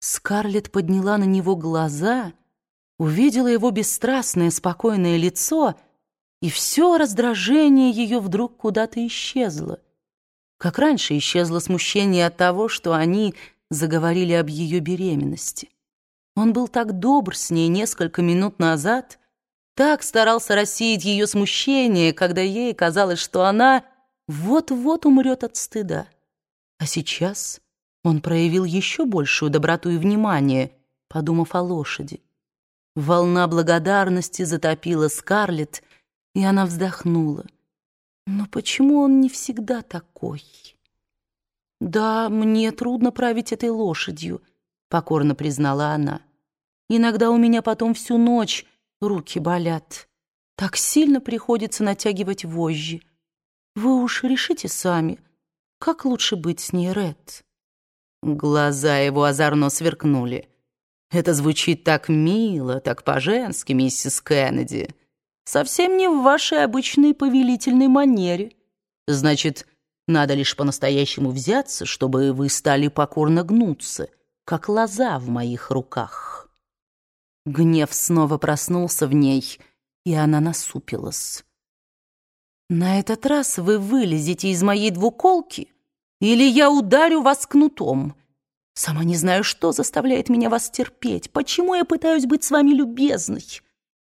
Скарлетт подняла на него глаза, увидела его бесстрастное, спокойное лицо, и все раздражение ее вдруг куда-то исчезло. Как раньше исчезло смущение от того, что они заговорили об ее беременности. Он был так добр с ней несколько минут назад, так старался рассеять ее смущение, когда ей казалось, что она вот-вот умрет от стыда. А сейчас он проявил еще большую доброту и внимание, подумав о лошади. Волна благодарности затопила Скарлетт, и она вздохнула. Но почему он не всегда такой? «Да, мне трудно править этой лошадью», — покорно признала она. «Иногда у меня потом всю ночь руки болят. Так сильно приходится натягивать вожжи. Вы уж решите сами, как лучше быть с ней, Ред?» Глаза его озорно сверкнули. «Это звучит так мило, так по-женски, миссис Кеннеди. Совсем не в вашей обычной повелительной манере. Значит, надо лишь по-настоящему взяться, чтобы вы стали покорно гнуться, как лоза в моих руках». Гнев снова проснулся в ней, и она насупилась. «На этот раз вы вылезете из моей двуколки?» Или я ударю вас кнутом. Сама не знаю, что заставляет меня вас терпеть. Почему я пытаюсь быть с вами любезной?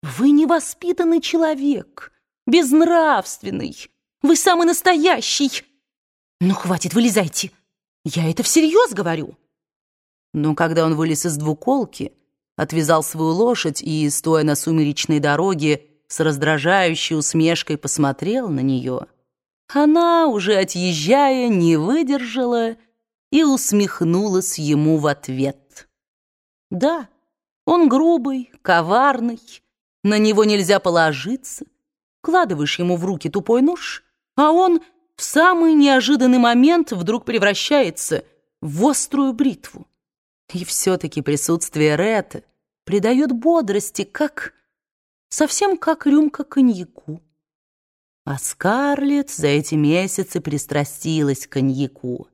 Вы невоспитанный человек, безнравственный. Вы самый настоящий. Ну, хватит, вылезайте. Я это всерьез говорю. Но когда он вылез из двуколки, отвязал свою лошадь и, стоя на сумеречной дороге, с раздражающей усмешкой посмотрел на нее — она, уже отъезжая, не выдержала и усмехнулась ему в ответ. Да, он грубый, коварный, на него нельзя положиться. Кладываешь ему в руки тупой нож, а он в самый неожиданный момент вдруг превращается в острую бритву. И все-таки присутствие Ретта придает бодрости, как... совсем как рюмка коньяку. А Скарлетт за эти месяцы пристрастилась к коньяку.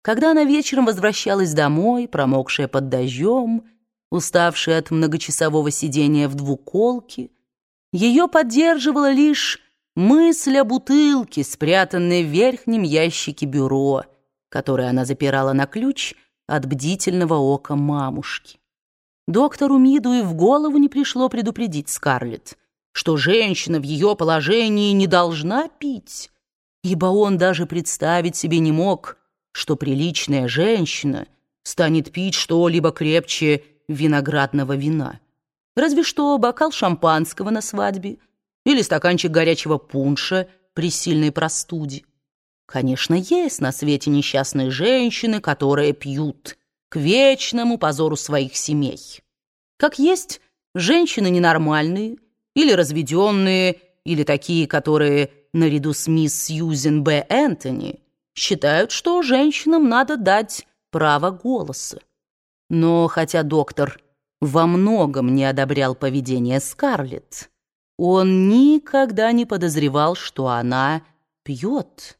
Когда она вечером возвращалась домой, промокшая под дождем, уставшая от многочасового сидения в двуколке, ее поддерживала лишь мысль о бутылке, спрятанной в верхнем ящике бюро, которое она запирала на ключ от бдительного ока мамушки. Доктору Миду и в голову не пришло предупредить Скарлетт, что женщина в ее положении не должна пить, ибо он даже представить себе не мог, что приличная женщина станет пить что-либо крепче виноградного вина. Разве что бокал шампанского на свадьбе или стаканчик горячего пунша при сильной простуде. Конечно, есть на свете несчастные женщины, которые пьют к вечному позору своих семей. Как есть женщины ненормальные, или разведенные, или такие, которые, наряду с мисс Сьюзен Б. Энтони, считают, что женщинам надо дать право голоса. Но хотя доктор во многом не одобрял поведение Скарлетт, он никогда не подозревал, что она пьет.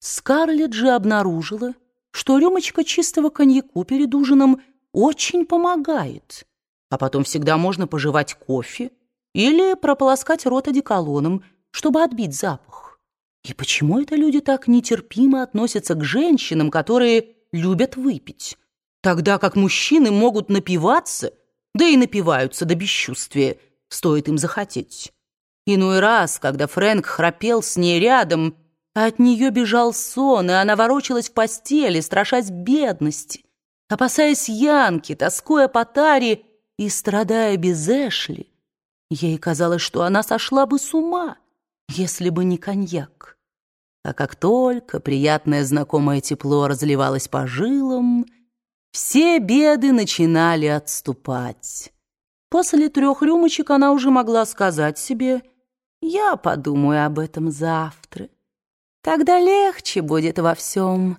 Скарлетт же обнаружила, что рюмочка чистого коньяку перед ужином очень помогает, а потом всегда можно пожевать кофе, или прополоскать рот одеколоном, чтобы отбить запах. И почему это люди так нетерпимо относятся к женщинам, которые любят выпить, тогда как мужчины могут напиваться, да и напиваются до бесчувствия, стоит им захотеть. Иной раз, когда Фрэнк храпел с ней рядом, от нее бежал сон, и она ворочалась в постели, страшась бедности, опасаясь Янки, тоскуя по Таре и страдая без Эшли, Ей казалось, что она сошла бы с ума, если бы не коньяк. А как только приятное знакомое тепло разливалось по жилам, все беды начинали отступать. После трех рюмочек она уже могла сказать себе «Я подумаю об этом завтра. Тогда легче будет во всем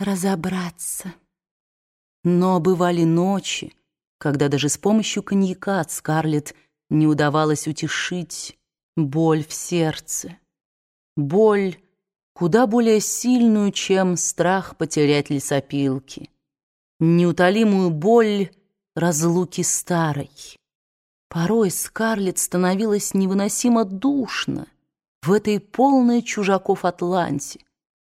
разобраться». Но бывали ночи, когда даже с помощью коньяка от Скарлетт не удавалось утешить боль в сердце. Боль куда более сильную, чем страх потерять лесопилки. неутолимую боль разлуки старой. Порой Скарлетт становилась невыносимо душно в этой полной чужаков Атланте,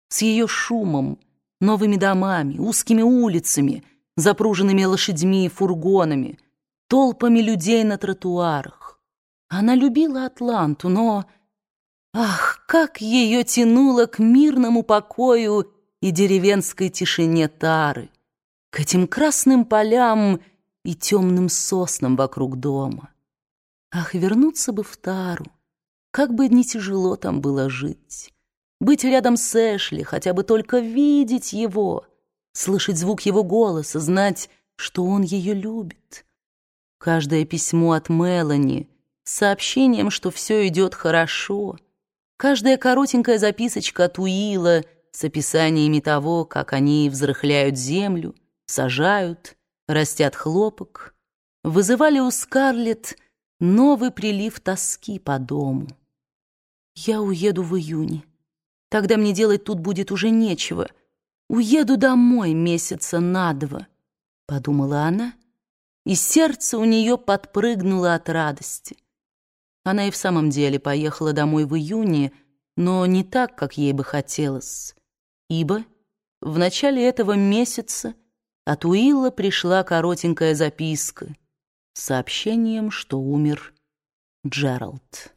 с ее шумом, новыми домами, узкими улицами, запруженными лошадьми и фургонами, толпами людей на тротуарах. Она любила Атланту, но... Ах, как ее тянуло к мирному покою и деревенской тишине Тары, к этим красным полям и темным соснам вокруг дома. Ах, вернуться бы в Тару, как бы не тяжело там было жить. Быть рядом с Эшли, хотя бы только видеть его, слышать звук его голоса, знать, что он ее любит. Каждое письмо от Мелани с сообщением, что все идет хорошо, каждая коротенькая записочка от Уилла с описаниями того, как они взрыхляют землю, сажают, растят хлопок, вызывали у Скарлетт новый прилив тоски по дому. «Я уеду в июне. Тогда мне делать тут будет уже нечего. Уеду домой месяца на два», — подумала она, и сердце у нее подпрыгнуло от радости. Она и в самом деле поехала домой в июне, но не так, как ей бы хотелось, ибо в начале этого месяца от Уилла пришла коротенькая записка с сообщением, что умер Джеральд.